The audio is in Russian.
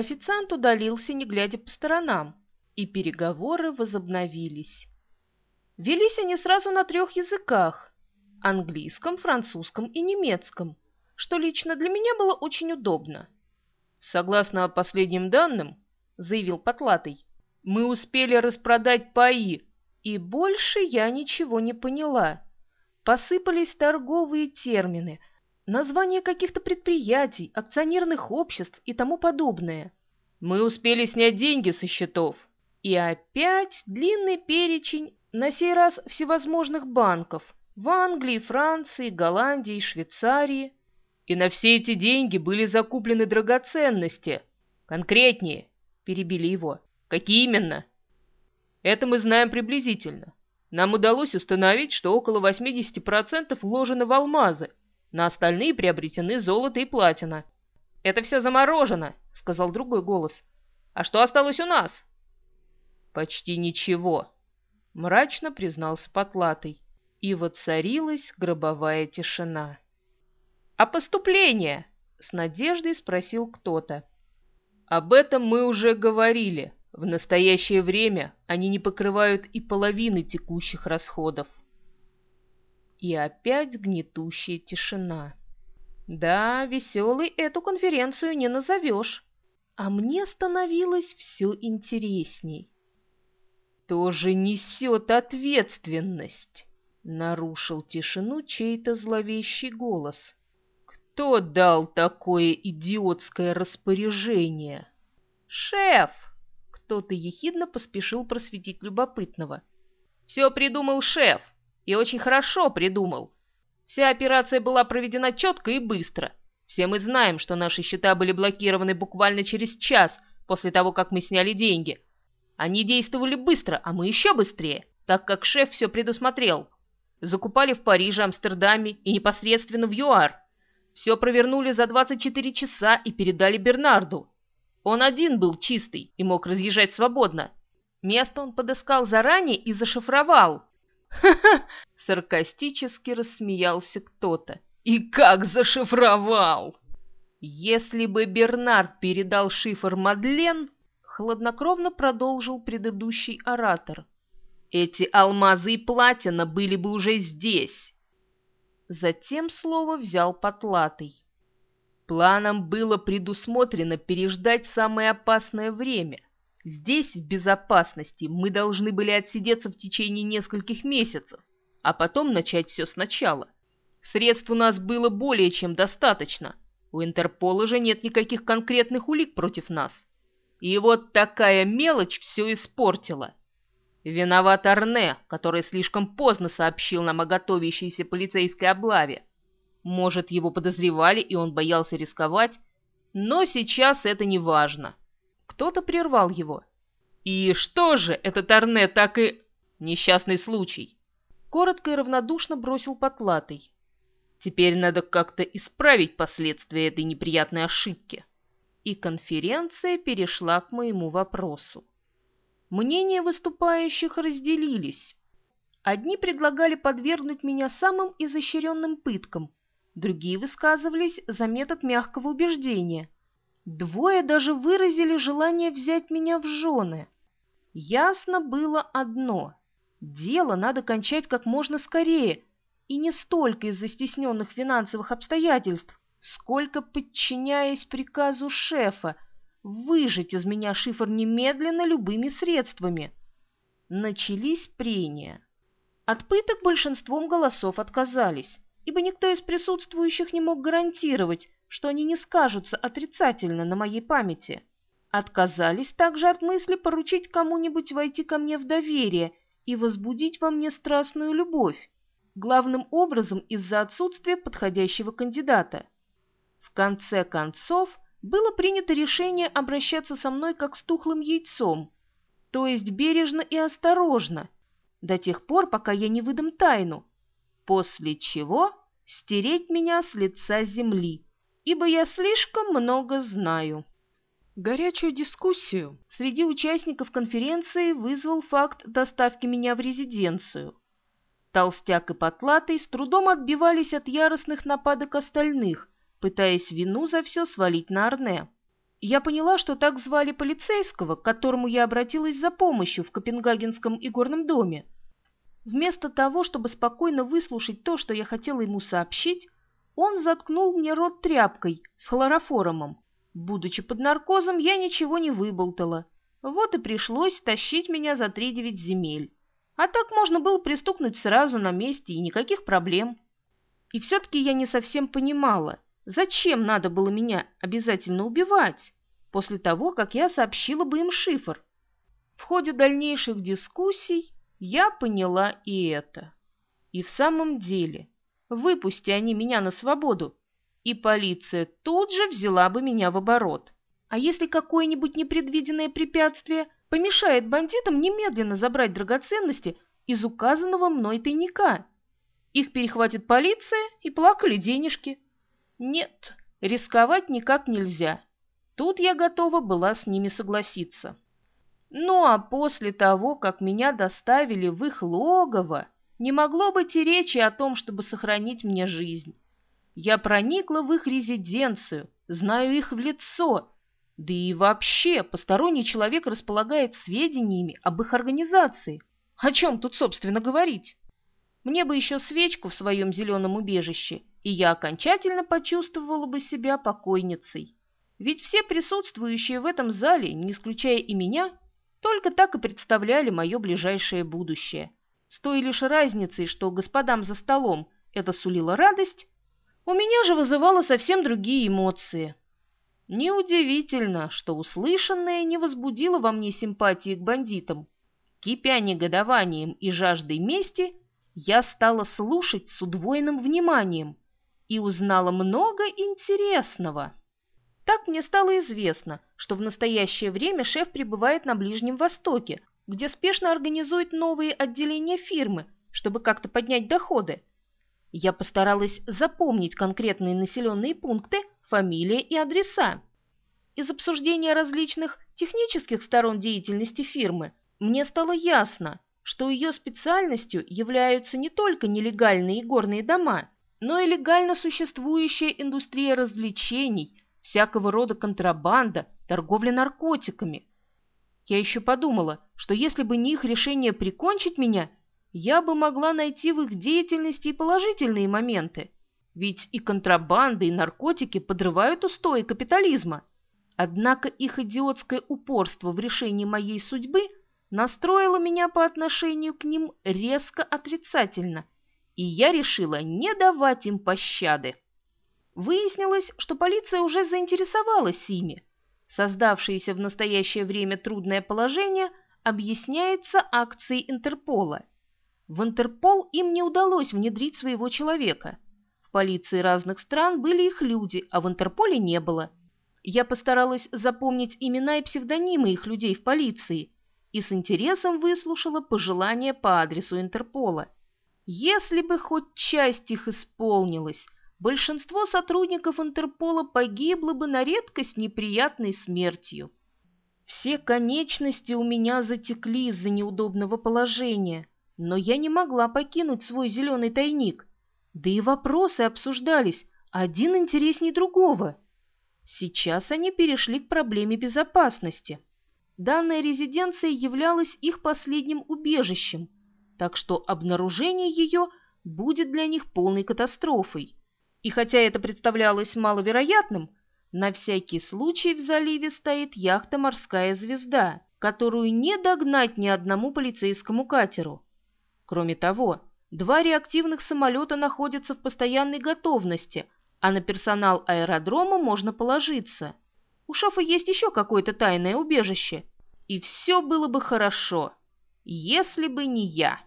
Официант удалился, не глядя по сторонам, и переговоры возобновились. Велись они сразу на трех языках – английском, французском и немецком, что лично для меня было очень удобно. «Согласно последним данным, – заявил Потлатый, – мы успели распродать паи, и больше я ничего не поняла. Посыпались торговые термины, названия каких-то предприятий, акционерных обществ и тому подобное. Мы успели снять деньги со счетов. И опять длинный перечень, на сей раз всевозможных банков в Англии, Франции, Голландии, Швейцарии. И на все эти деньги были закуплены драгоценности. Конкретнее, перебили его. Какие именно? Это мы знаем приблизительно. Нам удалось установить, что около 80% вложено в алмазы, на остальные приобретены золото и платина. «Это все заморожено», — сказал другой голос. «А что осталось у нас?» «Почти ничего», — мрачно признался Потлатый. И воцарилась гробовая тишина. «А поступление?» — с надеждой спросил кто-то. «Об этом мы уже говорили», в настоящее время они не покрывают и половины текущих расходов. И опять гнетущая тишина. Да, веселой эту конференцию не назовешь. А мне становилось все интересней. Тоже несет ответственность, нарушил тишину чей-то зловещий голос. Кто дал такое идиотское распоряжение? Шеф! Кто-то ехидно поспешил просветить любопытного. «Все придумал шеф, и очень хорошо придумал. Вся операция была проведена четко и быстро. Все мы знаем, что наши счета были блокированы буквально через час после того, как мы сняли деньги. Они действовали быстро, а мы еще быстрее, так как шеф все предусмотрел. Закупали в Париже, Амстердаме и непосредственно в ЮАР. Все провернули за 24 часа и передали Бернарду. Он один был чистый и мог разъезжать свободно. Место он подыскал заранее и зашифровал. «Ха-ха!» — саркастически рассмеялся кто-то. «И как зашифровал!» «Если бы Бернард передал шифр Мадлен, — хладнокровно продолжил предыдущий оратор, — эти алмазы и платина были бы уже здесь!» Затем слово взял Потлатый. Планом было предусмотрено переждать самое опасное время. Здесь, в безопасности, мы должны были отсидеться в течение нескольких месяцев, а потом начать все сначала. Средств у нас было более чем достаточно. У Интерпола же нет никаких конкретных улик против нас. И вот такая мелочь все испортила. Виноват Арне, который слишком поздно сообщил нам о готовящейся полицейской облаве. Может, его подозревали, и он боялся рисковать, но сейчас это не важно. Кто-то прервал его. «И что же, этот Арне так и...» «Несчастный случай!» Коротко и равнодушно бросил потлатый. «Теперь надо как-то исправить последствия этой неприятной ошибки». И конференция перешла к моему вопросу. Мнения выступающих разделились. Одни предлагали подвергнуть меня самым изощренным пыткам – другие высказывались за метод мягкого убеждения. Двое даже выразили желание взять меня в жены. Ясно было одно – дело надо кончать как можно скорее, и не столько из-за стесненных финансовых обстоятельств, сколько подчиняясь приказу шефа выжать из меня шифр немедленно любыми средствами. Начались прения. От пыток большинством голосов отказались ибо никто из присутствующих не мог гарантировать, что они не скажутся отрицательно на моей памяти. Отказались также от мысли поручить кому-нибудь войти ко мне в доверие и возбудить во мне страстную любовь, главным образом из-за отсутствия подходящего кандидата. В конце концов, было принято решение обращаться со мной как с тухлым яйцом, то есть бережно и осторожно, до тех пор, пока я не выдам тайну, после чего стереть меня с лица земли, ибо я слишком много знаю. Горячую дискуссию среди участников конференции вызвал факт доставки меня в резиденцию. Толстяк и Потлатый с трудом отбивались от яростных нападок остальных, пытаясь вину за все свалить на Арне. Я поняла, что так звали полицейского, к которому я обратилась за помощью в Копенгагенском игорном доме. Вместо того, чтобы спокойно выслушать то, что я хотела ему сообщить, он заткнул мне рот тряпкой с хлороформом. Будучи под наркозом, я ничего не выболтала. Вот и пришлось тащить меня за три девять земель. А так можно было пристукнуть сразу на месте, и никаких проблем. И все-таки я не совсем понимала, зачем надо было меня обязательно убивать, после того, как я сообщила бы им шифр. В ходе дальнейших дискуссий я поняла и это. И в самом деле, выпусти они меня на свободу, и полиция тут же взяла бы меня в оборот. А если какое-нибудь непредвиденное препятствие помешает бандитам немедленно забрать драгоценности из указанного мной тайника? Их перехватит полиция и плакали денежки. Нет, рисковать никак нельзя. Тут я готова была с ними согласиться. Ну а после того, как меня доставили в их логово, не могло быть и речи о том, чтобы сохранить мне жизнь. Я проникла в их резиденцию, знаю их в лицо, да и вообще посторонний человек располагает сведениями об их организации. О чем тут, собственно, говорить? Мне бы еще свечку в своем зеленом убежище, и я окончательно почувствовала бы себя покойницей. Ведь все присутствующие в этом зале, не исключая и меня, только так и представляли мое ближайшее будущее. С той лишь разницей, что господам за столом это сулило радость, у меня же вызывало совсем другие эмоции. Неудивительно, что услышанное не возбудило во мне симпатии к бандитам. Кипя негодованием и жаждой мести, я стала слушать с удвоенным вниманием и узнала много интересного. Так мне стало известно, что в настоящее время шеф пребывает на Ближнем Востоке, где спешно организует новые отделения фирмы, чтобы как-то поднять доходы. Я постаралась запомнить конкретные населенные пункты, фамилии и адреса. Из обсуждения различных технических сторон деятельности фирмы мне стало ясно, что ее специальностью являются не только нелегальные горные дома, но и легально существующая индустрия развлечений, всякого рода контрабанда, торговля наркотиками. Я еще подумала, что если бы не их решение прикончить меня, я бы могла найти в их деятельности и положительные моменты. Ведь и контрабанда, и наркотики подрывают устои капитализма. Однако их идиотское упорство в решении моей судьбы настроило меня по отношению к ним резко отрицательно, и я решила не давать им пощады. Выяснилось, что полиция уже заинтересовалась ими. Создавшееся в настоящее время трудное положение объясняется акцией Интерпола. В Интерпол им не удалось внедрить своего человека. В полиции разных стран были их люди, а в Интерполе не было. Я постаралась запомнить имена и псевдонимы их людей в полиции и с интересом выслушала пожелания по адресу Интерпола. Если бы хоть часть их исполнилась, большинство сотрудников Интерпола погибло бы на редкость неприятной смертью. Все конечности у меня затекли из-за неудобного положения, но я не могла покинуть свой зеленый тайник. Да и вопросы обсуждались, один интересней другого. Сейчас они перешли к проблеме безопасности. Данная резиденция являлась их последним убежищем, так что обнаружение ее будет для них полной катастрофой. И хотя это представлялось маловероятным, на всякий случай в заливе стоит яхта «Морская звезда», которую не догнать ни одному полицейскому катеру. Кроме того, два реактивных самолета находятся в постоянной готовности, а на персонал аэродрома можно положиться. У шефа есть еще какое-то тайное убежище, и все было бы хорошо, если бы не я.